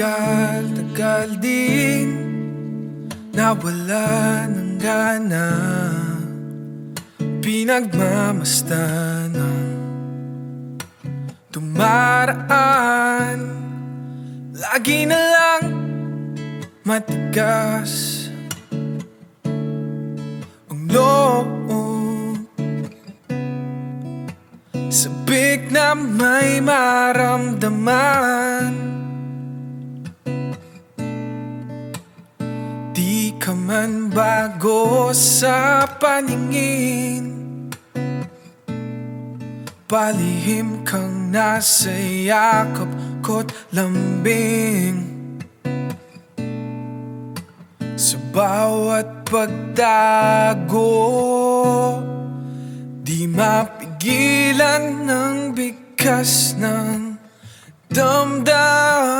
Matagal-tagal din Nawala ng gana. Pinagmamastan ng Tumaraan. Lagi na lang Matigas Ang loob. Sabik na may maramdaman man bago sa paningin. Palihim kang nasa yakap ko't lambing. Sa bawat pagtago Di mapigilan ng bigkas ng damdamin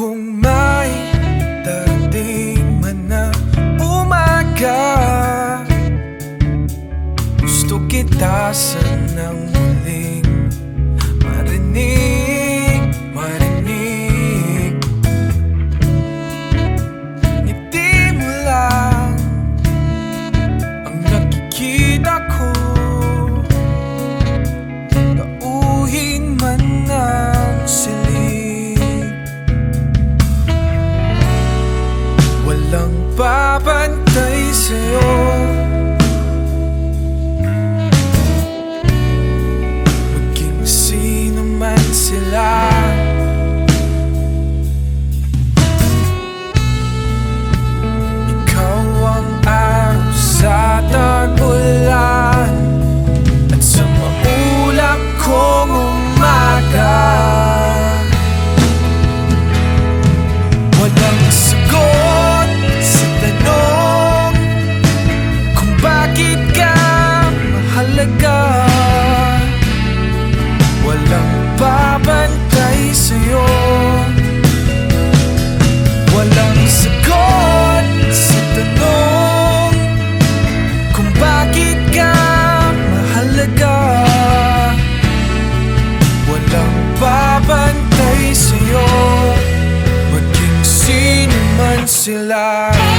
Kung may darating man na umaga Gusto kita sanang man sila